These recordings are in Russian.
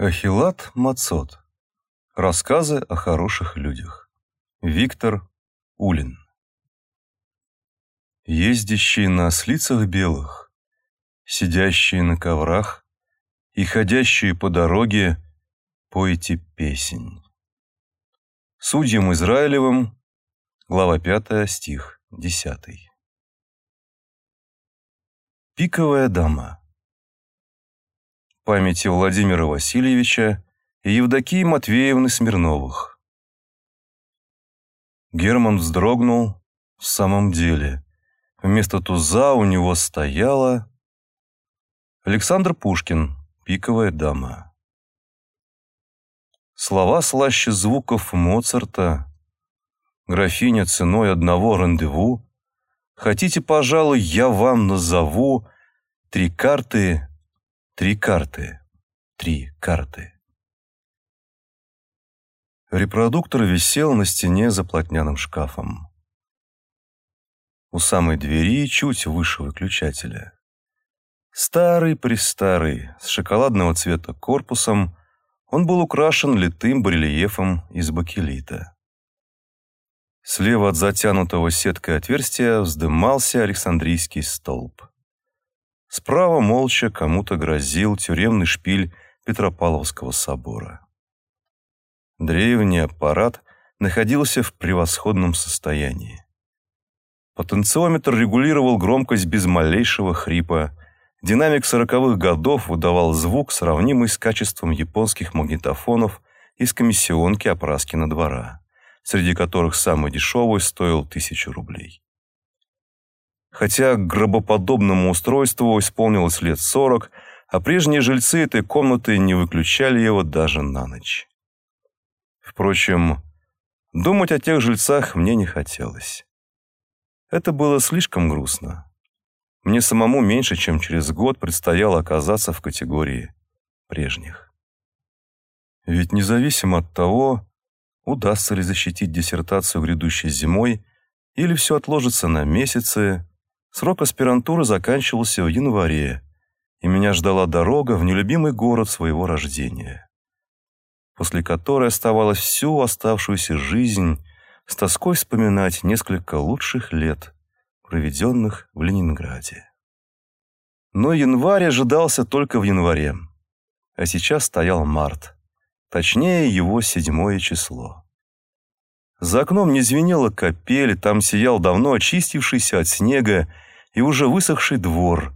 Ахилат Мацот. Рассказы о хороших людях. Виктор Улин. Ездящие на ослицах белых, сидящие на коврах и ходящие по дороге, пойте песень. Судьям Израилевым, глава 5, стих 10. Пиковая дама памяти Владимира Васильевича и Евдокии Матвеевны Смирновых. Герман вздрогнул в самом деле. Вместо туза у него стояла Александр Пушкин «Пиковая дама». Слова слаще звуков Моцарта. Графиня ценой одного рандеву. Хотите, пожалуй, я вам назову три карты Три карты. Три карты. Репродуктор висел на стене за плотняным шкафом. У самой двери, чуть выше выключателя. Старый-престарый, с шоколадного цвета корпусом, он был украшен литым барельефом из бакелита. Слева от затянутого сеткой отверстия вздымался Александрийский столб. Справа молча кому-то грозил тюремный шпиль Петропавловского собора. Древний аппарат находился в превосходном состоянии. Потенциометр регулировал громкость без малейшего хрипа. Динамик сороковых годов выдавал звук, сравнимый с качеством японских магнитофонов из комиссионки Опраскина двора, среди которых самый дешевый стоил тысячу рублей хотя гробоподобному устройству исполнилось лет сорок, а прежние жильцы этой комнаты не выключали его даже на ночь. Впрочем, думать о тех жильцах мне не хотелось. Это было слишком грустно. Мне самому меньше, чем через год предстояло оказаться в категории прежних. Ведь независимо от того, удастся ли защитить диссертацию грядущей зимой, или все отложится на месяцы, Срок аспирантуры заканчивался в январе, и меня ждала дорога в нелюбимый город своего рождения, после которой оставалась всю оставшуюся жизнь с тоской вспоминать несколько лучших лет, проведенных в Ленинграде. Но январь ожидался только в январе, а сейчас стоял март, точнее его седьмое число. За окном не звенела капель, там сиял давно очистившийся от снега и уже высохший двор.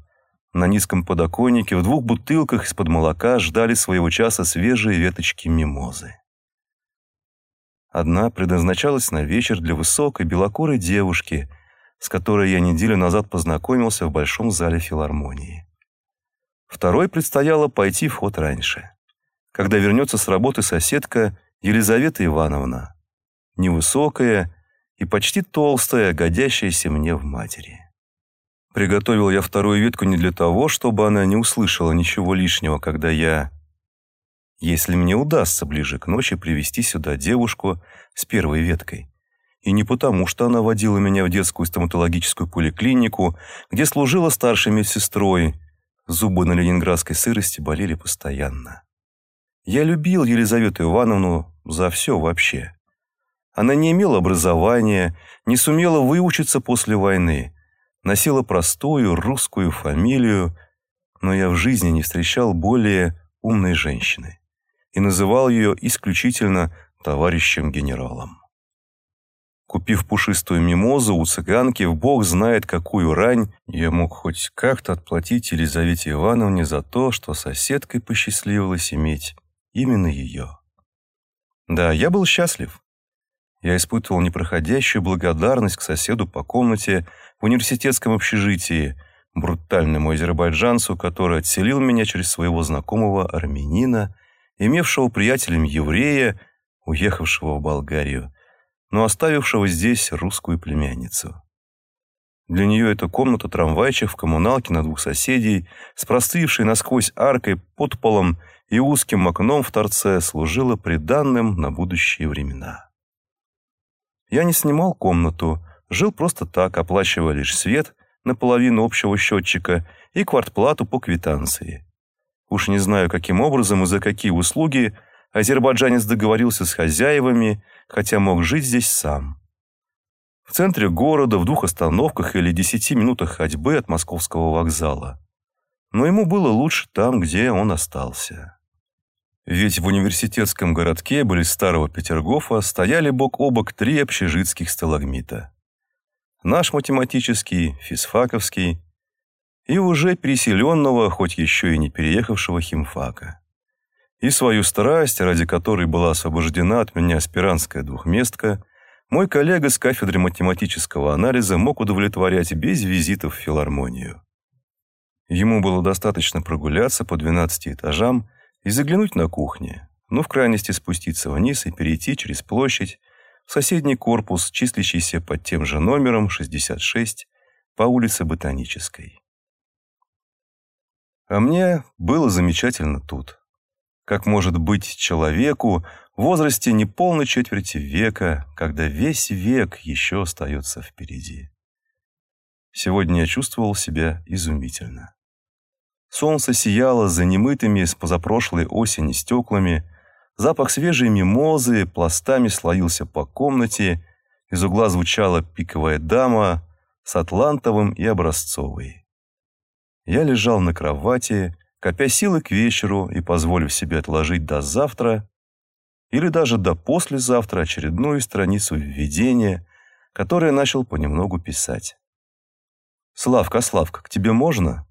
На низком подоконнике в двух бутылках из-под молока ждали своего часа свежие веточки мимозы. Одна предназначалась на вечер для высокой белокурой девушки, с которой я неделю назад познакомился в большом зале филармонии. Второй предстояло пойти в ход раньше, когда вернется с работы соседка Елизавета Ивановна, невысокая и почти толстая, годящаяся мне в матери. Приготовил я вторую ветку не для того, чтобы она не услышала ничего лишнего, когда я... Если мне удастся ближе к ночи привести сюда девушку с первой веткой. И не потому, что она водила меня в детскую стоматологическую поликлинику, где служила старшей медсестрой. Зубы на ленинградской сырости болели постоянно. Я любил Елизавету Ивановну за все вообще. Она не имела образования, не сумела выучиться после войны, носила простую русскую фамилию, но я в жизни не встречал более умной женщины и называл ее исключительно товарищем-генералом. Купив пушистую мимозу у цыганки в бог знает какую рань, я мог хоть как-то отплатить Елизавете Ивановне за то, что соседкой посчастливилось иметь именно ее. Да, я был счастлив. Я испытывал непроходящую благодарность к соседу по комнате в университетском общежитии, брутальному азербайджанцу, который отселил меня через своего знакомого армянина, имевшего приятелем еврея, уехавшего в Болгарию, но оставившего здесь русскую племянницу. Для нее эта комната-трамвайчик в коммуналке на двух соседей, с простывшей насквозь аркой под полом и узким окном в торце, служила приданным на будущие времена. Я не снимал комнату, жил просто так, оплачивая лишь свет, наполовину общего счетчика и квартплату по квитанции. Уж не знаю, каким образом и за какие услуги азербайджанец договорился с хозяевами, хотя мог жить здесь сам. В центре города, в двух остановках или десяти минутах ходьбы от московского вокзала. Но ему было лучше там, где он остался. Ведь в университетском городке близ старого Петергофа стояли бок о бок три общежитских сталагмита. Наш математический, физфаковский и уже переселенного, хоть еще и не переехавшего химфака. И свою страсть, ради которой была освобождена от меня аспирантская двухместка, мой коллега с кафедры математического анализа мог удовлетворять без визитов в филармонию. Ему было достаточно прогуляться по 12 этажам и заглянуть на кухню, ну, в крайности спуститься вниз и перейти через площадь в соседний корпус, числящийся под тем же номером 66 по улице Ботанической. А мне было замечательно тут. Как может быть человеку в возрасте неполной четверти века, когда весь век еще остается впереди? Сегодня я чувствовал себя изумительно. Солнце сияло за немытыми с позапрошлой осени стеклами, запах свежей мимозы пластами слоился по комнате, из угла звучала пиковая дама с атлантовым и образцовой. Я лежал на кровати, копя силы к вечеру и позволив себе отложить до завтра или даже до послезавтра очередную страницу введения, которое начал понемногу писать. «Славка, Славка, к тебе можно?»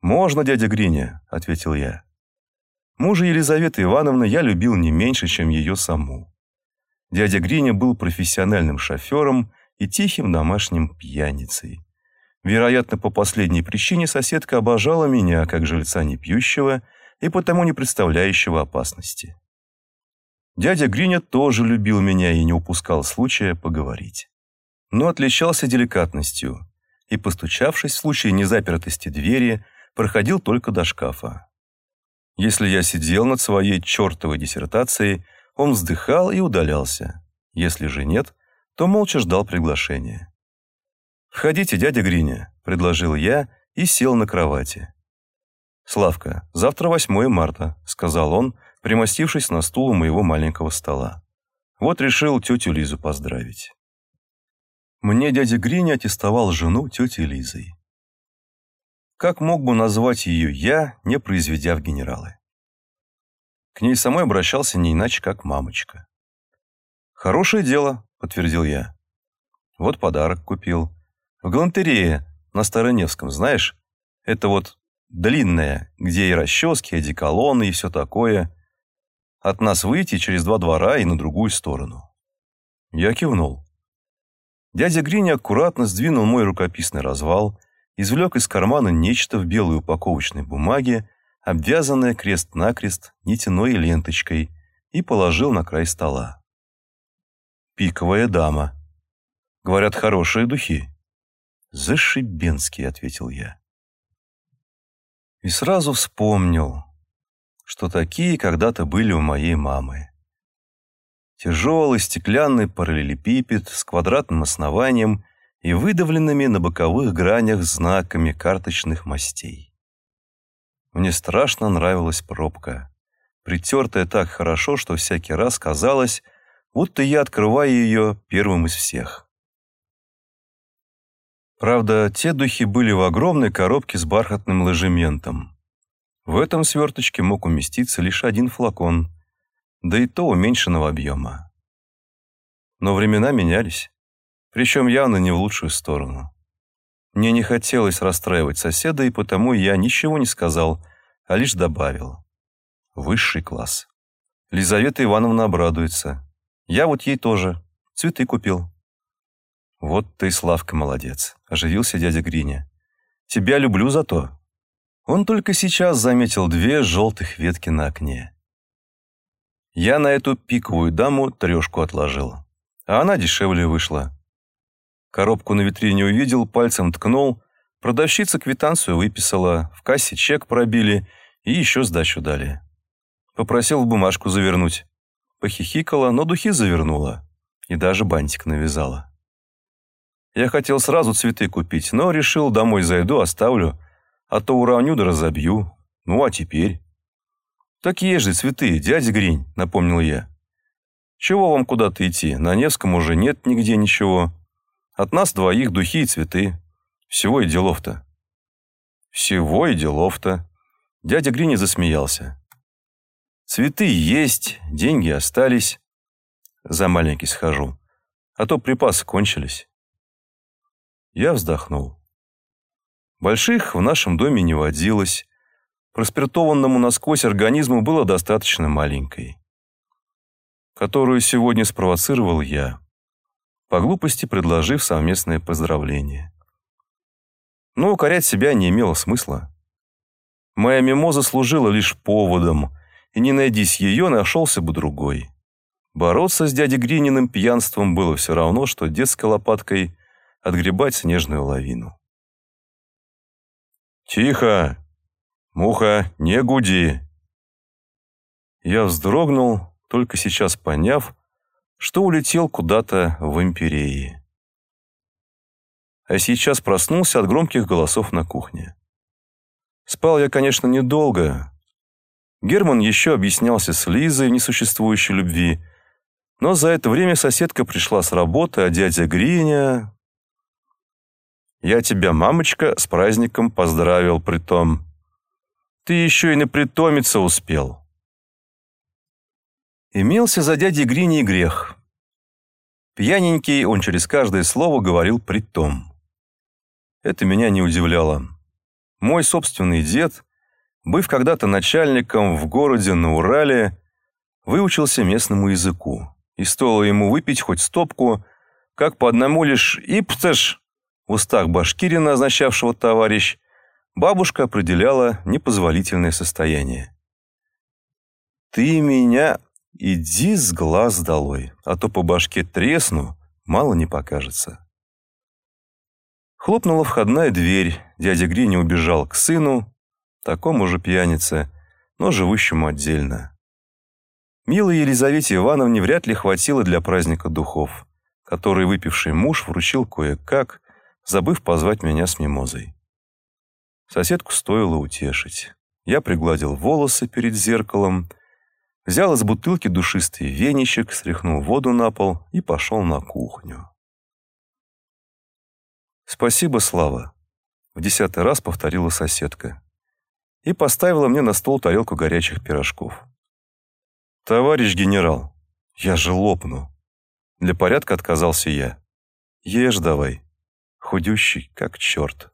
«Можно, дядя Гриня», — ответил я. Мужа Елизаветы Ивановны я любил не меньше, чем ее саму. Дядя Гриня был профессиональным шофером и тихим домашним пьяницей. Вероятно, по последней причине соседка обожала меня, как жильца непьющего и потому не представляющего опасности. Дядя Гриня тоже любил меня и не упускал случая поговорить. Но отличался деликатностью, и, постучавшись в случае незапертости двери, проходил только до шкафа. Если я сидел над своей чертовой диссертацией, он вздыхал и удалялся. Если же нет, то молча ждал приглашения. «Входите, дядя Гриня», — предложил я и сел на кровати. «Славка, завтра 8 марта», — сказал он, примостившись на стул у моего маленького стола. Вот решил тетю Лизу поздравить. Мне дядя Гриня аттестовал жену тетей Лизой. Как мог бы назвать ее я, не произведя в генералы? К ней самой обращался не иначе, как мамочка. «Хорошее дело», — подтвердил я. «Вот подарок купил. В галантерее на Староневском, знаешь? Это вот длинная, где и расчески, и одеколоны, и все такое. От нас выйти через два двора и на другую сторону». Я кивнул. Дядя Гриня аккуратно сдвинул мой рукописный развал, извлек из кармана нечто в белой упаковочной бумаге, обвязанное крест-накрест нитяной ленточкой, и положил на край стола. «Пиковая дама. Говорят, хорошие духи». «Зашибенские», — ответил я. И сразу вспомнил, что такие когда-то были у моей мамы. Тяжелый стеклянный параллелепипед с квадратным основанием и выдавленными на боковых гранях знаками карточных мастей. Мне страшно нравилась пробка, притертая так хорошо, что всякий раз казалось, будто я открываю ее первым из всех. Правда, те духи были в огромной коробке с бархатным ложементом. В этом сверточке мог уместиться лишь один флакон, да и то уменьшенного объема. Но времена менялись причем явно не в лучшую сторону. Мне не хотелось расстраивать соседа, и потому я ничего не сказал, а лишь добавил. Высший класс. Лизавета Ивановна обрадуется. Я вот ей тоже. Цветы купил. Вот ты, Славка, молодец, оживился дядя Гриня. Тебя люблю за то. Он только сейчас заметил две желтых ветки на окне. Я на эту пиковую даму трешку отложил, а она дешевле вышла. Коробку на витрине увидел, пальцем ткнул. Продавщица квитанцию выписала, в кассе чек пробили и еще сдачу дали. Попросил в бумажку завернуть. Похихикала, но духи завернула. И даже бантик навязала. Я хотел сразу цветы купить, но решил домой зайду, оставлю, а то уроню да разобью. Ну а теперь? Так ежели цветы, дядя Гринь, напомнил я. Чего вам куда-то идти? На Невском уже нет нигде ничего. От нас двоих духи и цветы. Всего и делов-то. Всего и делов-то. Дядя Грини засмеялся. Цветы есть, деньги остались. За маленький схожу. А то припасы кончились. Я вздохнул. Больших в нашем доме не водилось. Проспиртованному насквозь организму было достаточно маленькой которую сегодня спровоцировал я, по глупости предложив совместное поздравление. Но укорять себя не имело смысла. Моя мимоза служила лишь поводом, и не найдись ее, нашелся бы другой. Бороться с дядей Грининым пьянством было все равно, что детской лопаткой отгребать снежную лавину. «Тихо! Муха, не гуди!» Я вздрогнул, только сейчас поняв, что улетел куда-то в империи. А сейчас проснулся от громких голосов на кухне. Спал я, конечно, недолго. Герман еще объяснялся с Лизой в несуществующей любви, но за это время соседка пришла с работы, а дядя Гриня... «Я тебя, мамочка, с праздником поздравил притом. Ты еще и напритомиться успел». Имелся за дядей Грини грех. Пьяненький он через каждое слово говорил «притом». Это меня не удивляло. Мой собственный дед, быв когда-то начальником в городе на Урале, выучился местному языку. И стоило ему выпить хоть стопку, как по одному лишь «иптыш» в устах башкирина, означавшего «товарищ», бабушка определяла непозволительное состояние. «Ты меня Иди с глаз долой, а то по башке тресну, мало не покажется. Хлопнула входная дверь, дядя Грини убежал к сыну, такому же пьянице, но живущему отдельно. Милой Елизавете Ивановне вряд ли хватило для праздника духов, который выпивший муж вручил кое-как, забыв позвать меня с мимозой. Соседку стоило утешить. Я пригладил волосы перед зеркалом Взял из бутылки душистый веничек, стряхнул воду на пол и пошел на кухню. «Спасибо, Слава», — в десятый раз повторила соседка. И поставила мне на стол тарелку горячих пирожков. «Товарищ генерал, я же лопну». Для порядка отказался я. «Ешь давай, худющий, как черт».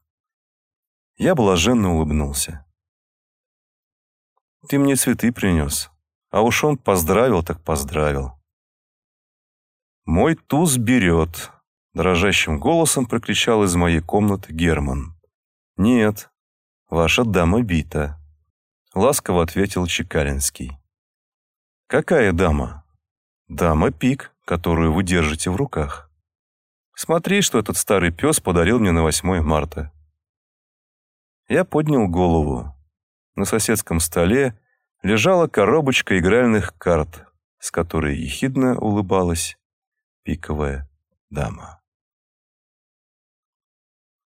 Я блаженно улыбнулся. «Ты мне цветы принес», а уж он поздравил так поздравил. «Мой туз берет», — дрожащим голосом прокричал из моей комнаты Герман. «Нет, ваша дама бита», — ласково ответил Чекалинский. «Какая дама?» «Дама пик, которую вы держите в руках. Смотри, что этот старый пес подарил мне на 8 марта». Я поднял голову. На соседском столе лежала коробочка игральных карт, с которой ехидно улыбалась пиковая дама.